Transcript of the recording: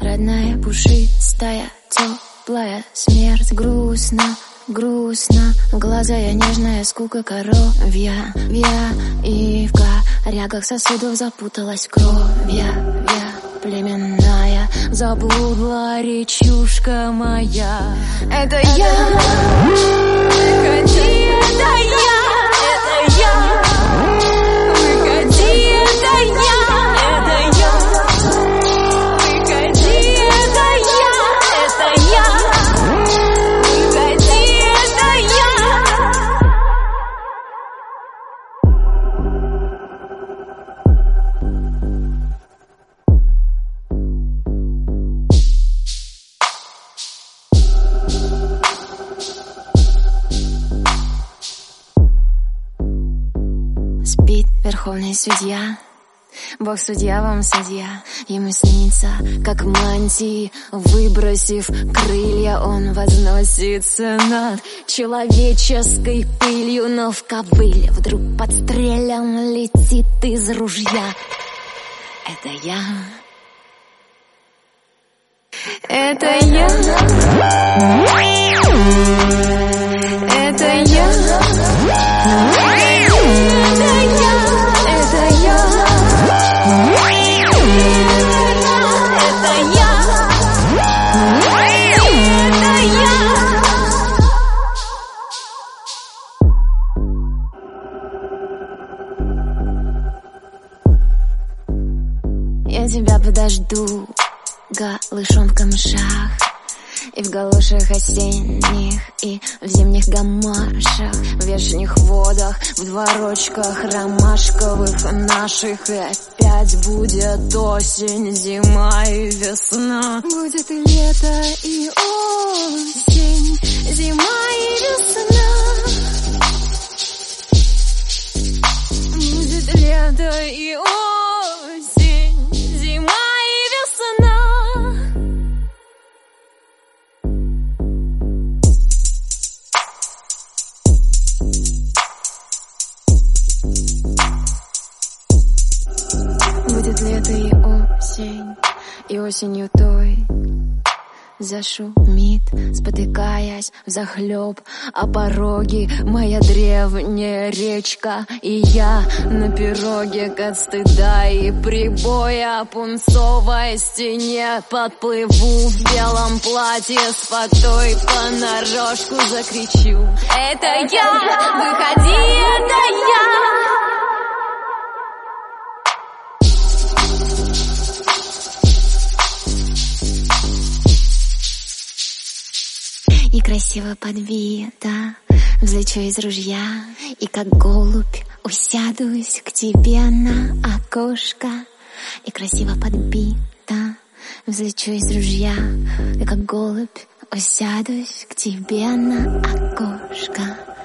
родная, пушистая, теплая Смерть грустно, грустно Глаза я нежная, скука коровья Вя и в корягах сосудов запуталась кровь Я, я племенная Заблудла речушка моя. Это я Спит верховный судья. Бог судья вам судья Ему снится, как мантии. Выбросив крылья Он возносится над человеческой пылью. Но в ковыле вдруг подстрелен Летит из ружья. Это я Это я. Это я. Это я тебя подожду голышом в камышах И в галошах осенних, и в зимних гамашах В вешних водах, в дворочках ромашковых наших. И опять будет осень, зима и весна. Будет и лето, и осень, зима и весна Будет лето и осень, и осенью той? Зашумит, спотыкаясь в захлеб О пороге моя древняя речка. И я на пироге от стыда и прибоя Пунцовой стене подплыву в белом платье С фатой понарошку закричу. Это я, выходи, И красиво подбита Взлечу из ружья И как голубь усядусь к тебе на окошко. И красиво подбита Взлечу из ружья И как голубь усядусь к тебе на окошко